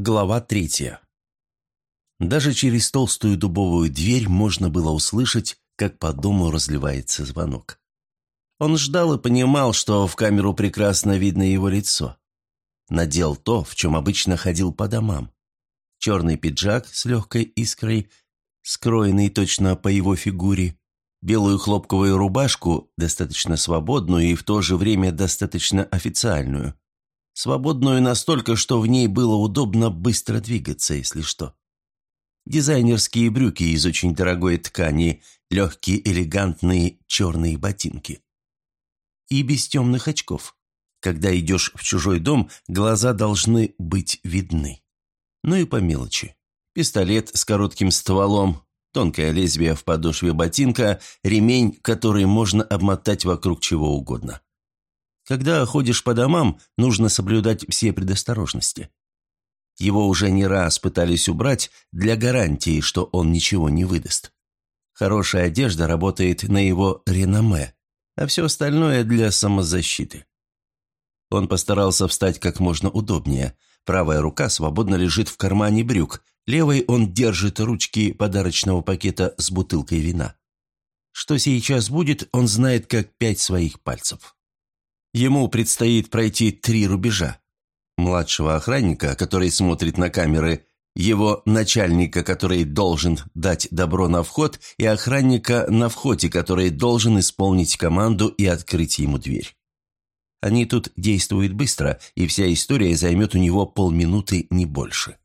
Глава третья. Даже через толстую дубовую дверь можно было услышать, как по дому разливается звонок. Он ждал и понимал, что в камеру прекрасно видно его лицо. Надел то, в чем обычно ходил по домам. Черный пиджак с легкой искрой, скроенный точно по его фигуре, белую хлопковую рубашку, достаточно свободную и в то же время достаточно официальную – Свободную настолько, что в ней было удобно быстро двигаться, если что. Дизайнерские брюки из очень дорогой ткани, легкие элегантные черные ботинки. И без темных очков. Когда идешь в чужой дом, глаза должны быть видны. Ну и по мелочи. Пистолет с коротким стволом, тонкое лезвие в подошве ботинка, ремень, который можно обмотать вокруг чего угодно. Когда ходишь по домам, нужно соблюдать все предосторожности. Его уже не раз пытались убрать для гарантии, что он ничего не выдаст. Хорошая одежда работает на его реноме, а все остальное для самозащиты. Он постарался встать как можно удобнее. Правая рука свободно лежит в кармане брюк, левой он держит ручки подарочного пакета с бутылкой вина. Что сейчас будет, он знает как пять своих пальцев. Ему предстоит пройти три рубежа. Младшего охранника, который смотрит на камеры, его начальника, который должен дать добро на вход, и охранника на входе, который должен исполнить команду и открыть ему дверь. Они тут действуют быстро, и вся история займет у него полминуты, не больше.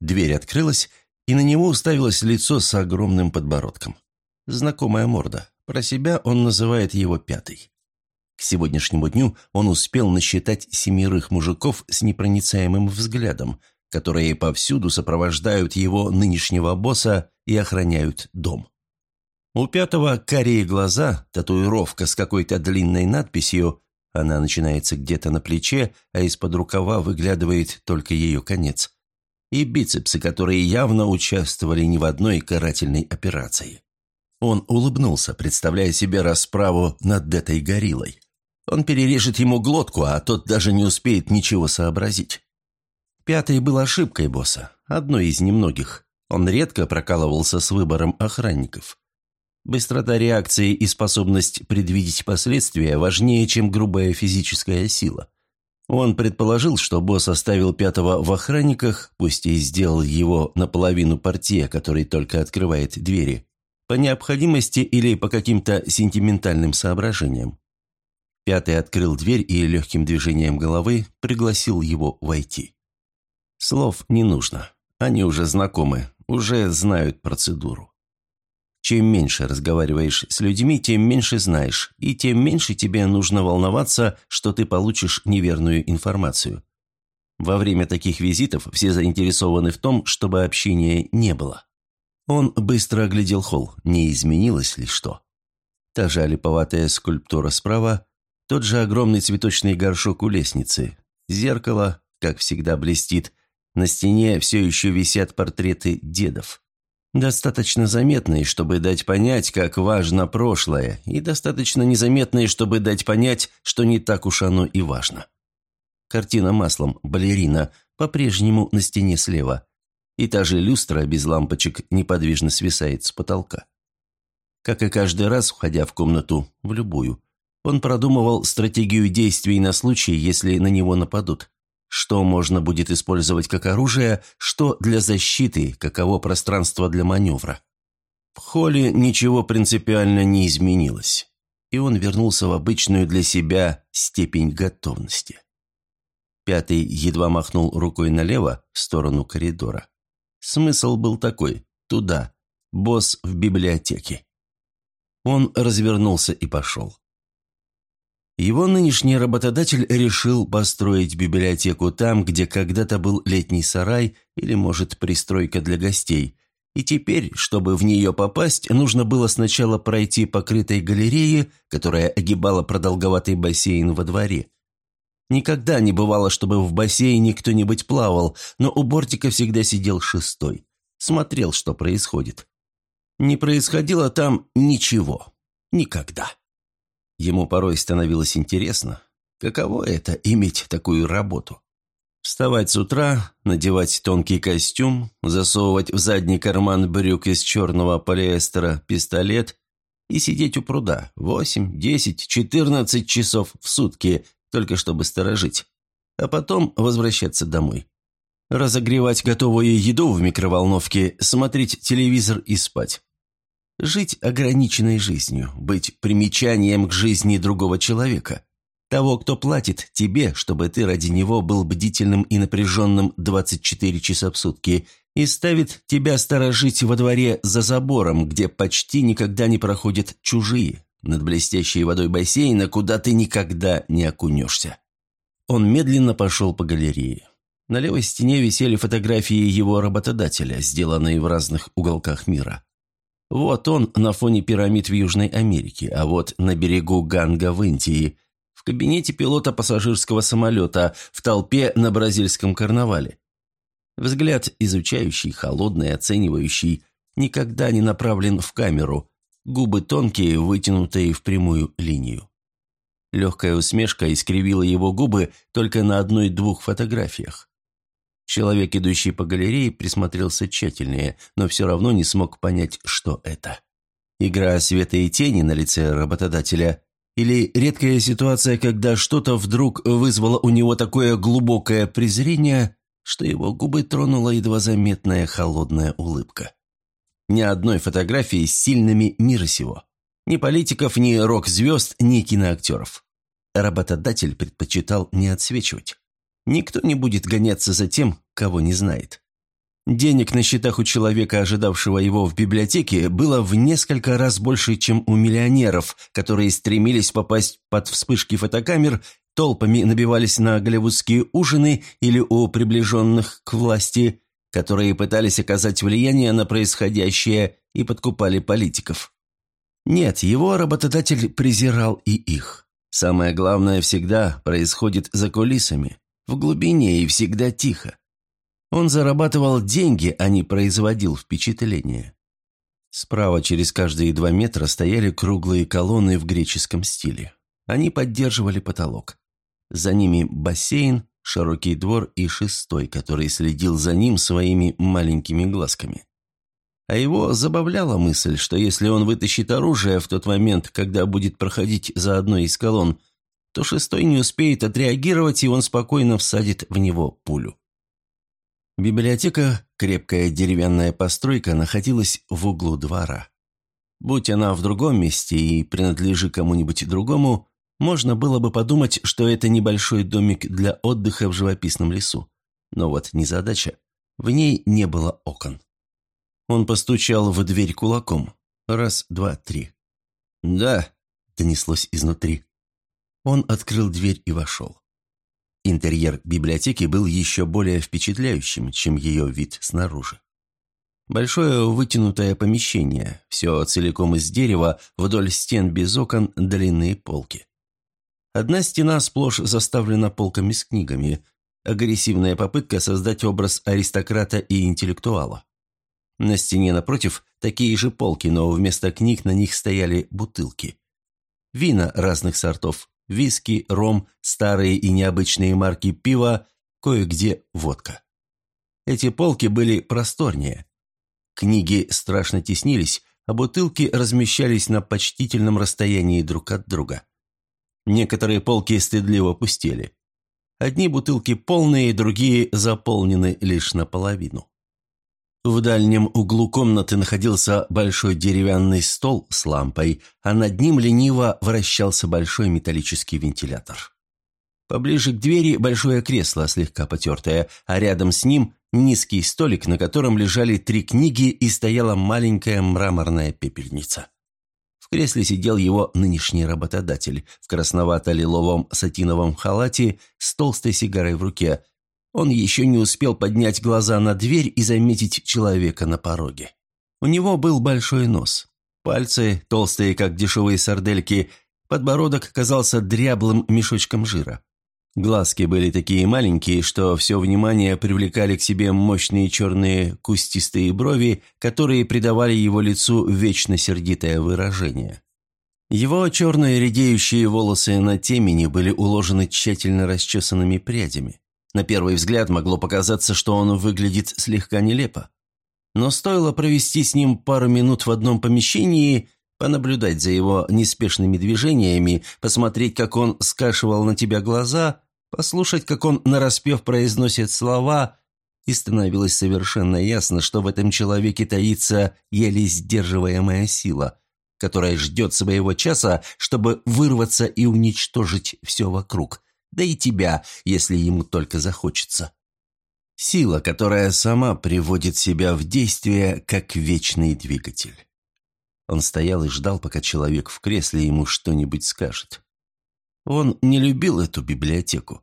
Дверь открылась, и на него уставилось лицо с огромным подбородком. Знакомая морда. Про себя он называет его пятой. К сегодняшнему дню он успел насчитать семерых мужиков с непроницаемым взглядом, которые повсюду сопровождают его нынешнего босса и охраняют дом. У пятого карие глаза, татуировка с какой-то длинной надписью, она начинается где-то на плече, а из-под рукава выглядывает только ее конец, и бицепсы, которые явно участвовали не в одной карательной операции. Он улыбнулся, представляя себе расправу над этой гориллой. Он перережет ему глотку, а тот даже не успеет ничего сообразить. Пятый был ошибкой босса, одной из немногих. Он редко прокалывался с выбором охранников. Быстрота реакции и способность предвидеть последствия важнее, чем грубая физическая сила. Он предположил, что босс оставил пятого в охранниках, пусть и сделал его наполовину портье, который только открывает двери, по необходимости или по каким-то сентиментальным соображениям. Пятый открыл дверь и легким движением головы пригласил его войти. Слов не нужно. Они уже знакомы, уже знают процедуру. Чем меньше разговариваешь с людьми, тем меньше знаешь, и тем меньше тебе нужно волноваться, что ты получишь неверную информацию. Во время таких визитов все заинтересованы в том, чтобы общения не было. Он быстро оглядел холл, не изменилось ли что. Та же олиповатая скульптура справа, тот же огромный цветочный горшок у лестницы. Зеркало, как всегда, блестит. На стене все еще висят портреты дедов. Достаточно заметные, чтобы дать понять, как важно прошлое, и достаточно незаметные, чтобы дать понять, что не так уж оно и важно. Картина маслом «Балерина» по-прежнему на стене слева, и та же люстра без лампочек неподвижно свисает с потолка. Как и каждый раз, входя в комнату, в любую – он продумывал стратегию действий на случай, если на него нападут. Что можно будет использовать как оружие, что для защиты, каково пространство для маневра. В холле ничего принципиально не изменилось, и он вернулся в обычную для себя степень готовности. Пятый едва махнул рукой налево, в сторону коридора. Смысл был такой – туда, босс в библиотеке. Он развернулся и пошел. Его нынешний работодатель решил построить библиотеку там, где когда-то был летний сарай или, может, пристройка для гостей. И теперь, чтобы в нее попасть, нужно было сначала пройти по крытой галерее, которая огибала продолговатый бассейн во дворе. Никогда не бывало, чтобы в бассейне кто-нибудь плавал, но у бортика всегда сидел шестой. Смотрел, что происходит. Не происходило там ничего. Никогда. Ему порой становилось интересно, каково это – иметь такую работу. Вставать с утра, надевать тонкий костюм, засовывать в задний карман брюк из черного полиэстера пистолет и сидеть у пруда восемь, десять, четырнадцать часов в сутки, только чтобы сторожить, а потом возвращаться домой. Разогревать готовую еду в микроволновке, смотреть телевизор и спать. Жить ограниченной жизнью, быть примечанием к жизни другого человека. Того, кто платит тебе, чтобы ты ради него был бдительным и напряженным 24 часа в сутки, и ставит тебя сторожить во дворе за забором, где почти никогда не проходят чужие, над блестящей водой бассейна, куда ты никогда не окунешься. Он медленно пошел по галерее. На левой стене висели фотографии его работодателя, сделанные в разных уголках мира. Вот он на фоне пирамид в Южной Америке, а вот на берегу Ганга в Индии, в кабинете пилота пассажирского самолета, в толпе на бразильском карнавале. Взгляд изучающий, холодный, оценивающий, никогда не направлен в камеру, губы тонкие, вытянутые в прямую линию. Легкая усмешка искривила его губы только на одной-двух фотографиях. Человек, идущий по галерее, присмотрелся тщательнее, но все равно не смог понять, что это. Игра света и тени на лице работодателя или редкая ситуация, когда что-то вдруг вызвало у него такое глубокое презрение, что его губы тронула едва заметная холодная улыбка. Ни одной фотографии с сильными мира сего. Ни политиков, ни рок-звезд, ни киноактеров. Работодатель предпочитал не отсвечивать. Никто не будет гоняться за тем, кого не знает. Денег на счетах у человека, ожидавшего его в библиотеке, было в несколько раз больше, чем у миллионеров, которые стремились попасть под вспышки фотокамер, толпами набивались на голливудские ужины или у приближенных к власти, которые пытались оказать влияние на происходящее и подкупали политиков. Нет, его работодатель презирал и их. Самое главное всегда происходит за кулисами, в глубине и всегда тихо. Он зарабатывал деньги, а не производил впечатление. Справа через каждые два метра стояли круглые колонны в греческом стиле. Они поддерживали потолок. За ними бассейн, широкий двор и шестой, который следил за ним своими маленькими глазками. А его забавляла мысль, что если он вытащит оружие в тот момент, когда будет проходить за одной из колонн, то шестой не успеет отреагировать, и он спокойно всадит в него пулю. Библиотека, крепкая деревянная постройка, находилась в углу двора. Будь она в другом месте и принадлежи кому-нибудь другому, можно было бы подумать, что это небольшой домик для отдыха в живописном лесу. Но вот незадача. В ней не было окон. Он постучал в дверь кулаком. Раз, два, три. «Да», — донеслось изнутри. Он открыл дверь и вошел. Интерьер библиотеки был еще более впечатляющим, чем ее вид снаружи. Большое вытянутое помещение, все целиком из дерева, вдоль стен без окон длинные полки. Одна стена сплошь заставлена полками с книгами, агрессивная попытка создать образ аристократа и интеллектуала. На стене напротив такие же полки, но вместо книг на них стояли бутылки. Вина разных сортов, виски, ром, старые и необычные марки пива, кое-где водка. Эти полки были просторнее. Книги страшно теснились, а бутылки размещались на почтительном расстоянии друг от друга. Некоторые полки стыдливо пустели. Одни бутылки полные, другие заполнены лишь наполовину. В дальнем углу комнаты находился большой деревянный стол с лампой, а над ним лениво вращался большой металлический вентилятор. Поближе к двери большое кресло, слегка потертое, а рядом с ним низкий столик, на котором лежали три книги и стояла маленькая мраморная пепельница. В кресле сидел его нынешний работодатель в красновато-лиловом сатиновом халате с толстой сигарой в руке, он еще не успел поднять глаза на дверь и заметить человека на пороге. У него был большой нос. Пальцы, толстые, как дешевые сардельки, подбородок казался дряблым мешочком жира. Глазки были такие маленькие, что все внимание привлекали к себе мощные черные кустистые брови, которые придавали его лицу вечно сердитое выражение. Его черные редеющие волосы на темени были уложены тщательно расчесанными прядями. На первый взгляд могло показаться, что он выглядит слегка нелепо. Но стоило провести с ним пару минут в одном помещении, понаблюдать за его неспешными движениями, посмотреть, как он скашивал на тебя глаза, послушать, как он нараспев произносит слова, и становилось совершенно ясно, что в этом человеке таится еле сдерживаемая сила, которая ждет своего часа, чтобы вырваться и уничтожить все вокруг, да и тебя, если ему только захочется. Сила, которая сама приводит себя в действие, как вечный двигатель. Он стоял и ждал, пока человек в кресле ему что-нибудь скажет. Он не любил эту библиотеку.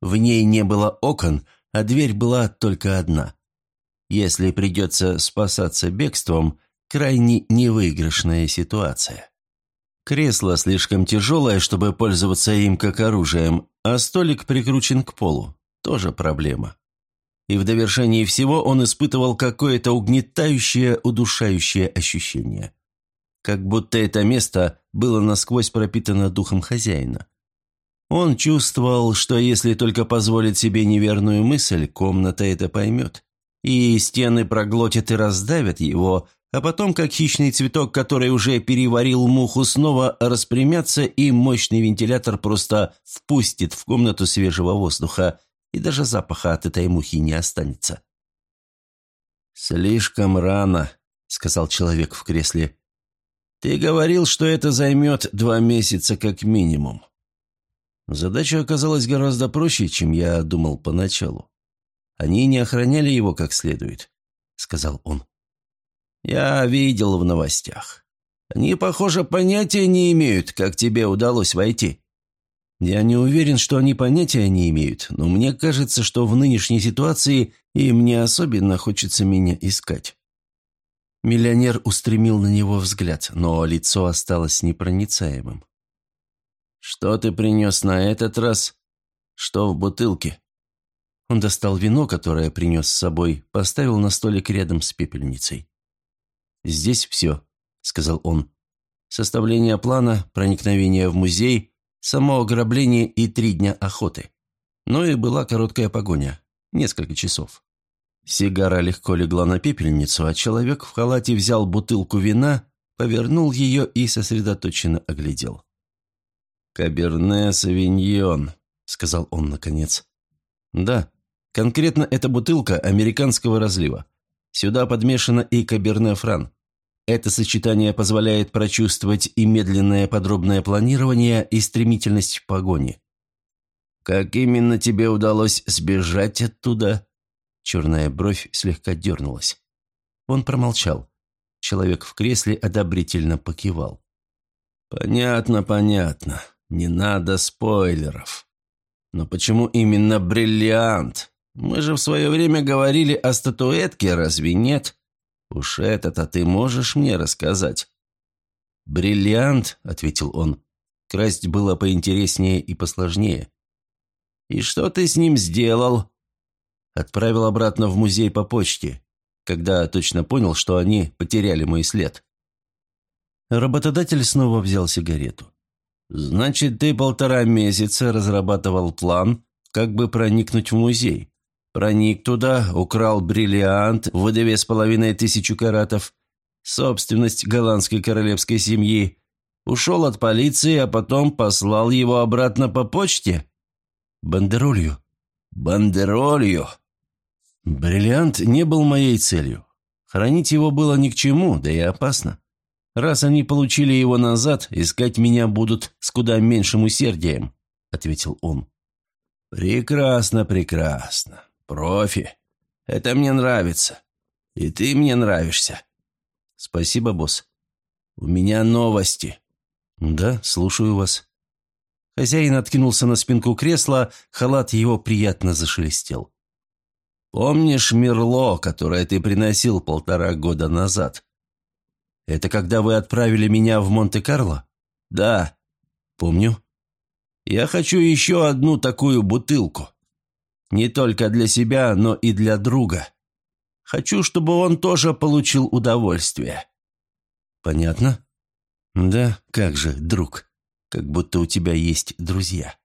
В ней не было окон, а дверь была только одна. Если придется спасаться бегством, крайне невыигрышная ситуация. Кресло слишком тяжелое, чтобы пользоваться им как оружием, а столик прикручен к полу. Тоже проблема. И в довершении всего он испытывал какое-то угнетающее, удушающее ощущение. Как будто это место было насквозь пропитано духом хозяина. Он чувствовал, что если только позволит себе неверную мысль, комната это поймет. И стены проглотят и раздавят его, а потом, как хищный цветок, который уже переварил муху, снова распрямятся, и мощный вентилятор просто впустит в комнату свежего воздуха, и даже запаха от этой мухи не останется. «Слишком рано», — сказал человек в кресле. «Ты говорил, что это займет два месяца как минимум». Задача оказалась гораздо проще, чем я думал поначалу. Они не охраняли его как следует, сказал он. Я видел в новостях. Они, похоже, понятия не имеют, как тебе удалось войти. Я не уверен, что они понятия не имеют, но мне кажется, что в нынешней ситуации им не особенно хочется меня искать. Миллионер устремил на него взгляд, но лицо осталось непроницаемым. «Что ты принес на этот раз? Что в бутылке?» Он достал вино, которое принес с собой, поставил на столик рядом с пепельницей. «Здесь все», — сказал он. «Составление плана, проникновение в музей, само ограбление и три дня охоты. Ну и была короткая погоня, несколько часов». Сигара легко легла на пепельницу, а человек в халате взял бутылку вина, повернул ее и сосредоточенно оглядел. «Каберне Савиньон», — сказал он наконец. «Да, конкретно эта бутылка американского разлива. Сюда подмешано и Каберне Фран. Это сочетание позволяет прочувствовать и медленное подробное планирование, и стремительность погони. «Как именно тебе удалось сбежать оттуда?» Черная бровь слегка дернулась. Он промолчал. Человек в кресле одобрительно покивал. «Понятно, понятно. Не надо спойлеров. Но почему именно бриллиант? Мы же в свое время говорили о статуэтке, разве нет? Уж это-то ты можешь мне рассказать?» «Бриллиант», — ответил он. Красть было поинтереснее и посложнее. «И что ты с ним сделал?» Отправил обратно в музей по почте, когда точно понял, что они потеряли мой след. Работодатель снова взял сигарету. «Значит, ты полтора месяца разрабатывал план, как бы проникнуть в музей. Проник туда, украл бриллиант в две с половиной тысячи каратов, собственность голландской королевской семьи, ушел от полиции, а потом послал его обратно по почте? Бандеролью. Бандеролью. Бриллиант не был моей целью. Хранить его было ни к чему, да и опасно. «Раз они получили его назад, искать меня будут с куда меньшим усердием», — ответил он. «Прекрасно, прекрасно. Профи. Это мне нравится. И ты мне нравишься». «Спасибо, босс. У меня новости». «Да, слушаю вас». Хозяин откинулся на спинку кресла, халат его приятно зашелестел. «Помнишь Мерло, которое ты приносил полтора года назад?» Это когда вы отправили меня в Монте-Карло? Да, помню. Я хочу еще одну такую бутылку. Не только для себя, но и для друга. Хочу, чтобы он тоже получил удовольствие. Понятно? Да, как же, друг. Как будто у тебя есть друзья.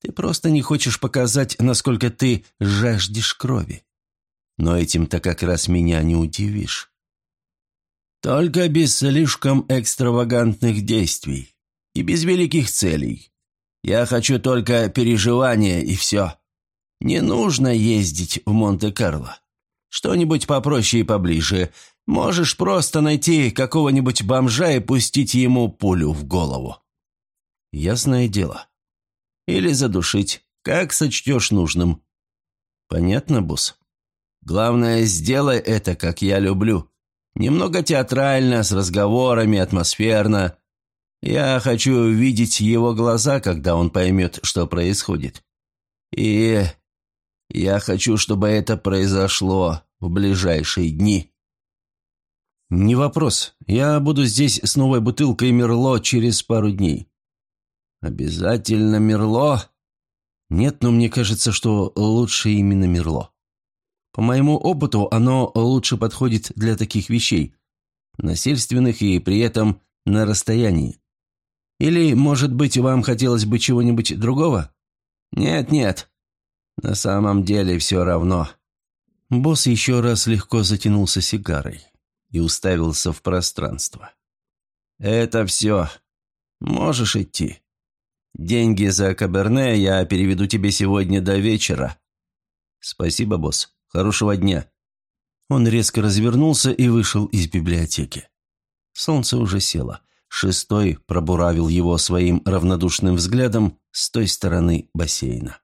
Ты просто не хочешь показать, насколько ты жаждешь крови. Но этим-то как раз меня не удивишь. Только без слишком экстравагантных действий и без великих целей. Я хочу только переживания и все. Не нужно ездить в Монте-Карло. Что-нибудь попроще и поближе. Можешь просто найти какого-нибудь бомжа и пустить ему пулю в голову. Ясное дело. Или задушить, как сочтешь нужным. Понятно, босс? Главное, сделай это, как я люблю. Немного театрально, с разговорами, атмосферно. Я хочу увидеть его глаза, когда он поймет, что происходит. И я хочу, чтобы это произошло в ближайшие дни. Не вопрос. Я буду здесь с новой бутылкой Мерло через пару дней. Обязательно Мерло? Нет, но мне кажется, что лучше именно Мерло. По моему опыту, оно лучше подходит для таких вещей. Насильственных и при этом на расстоянии. Или, может быть, вам хотелось бы чего-нибудь другого? Нет-нет. На самом деле все равно. Босс еще раз легко затянулся сигарой и уставился в пространство. «Это все. Можешь идти. Деньги за Каберне я переведу тебе сегодня до вечера». «Спасибо, босс». Хорошего дня». Он резко развернулся и вышел из библиотеки. Солнце уже село. Шестой пробуравил его своим равнодушным взглядом с той стороны бассейна.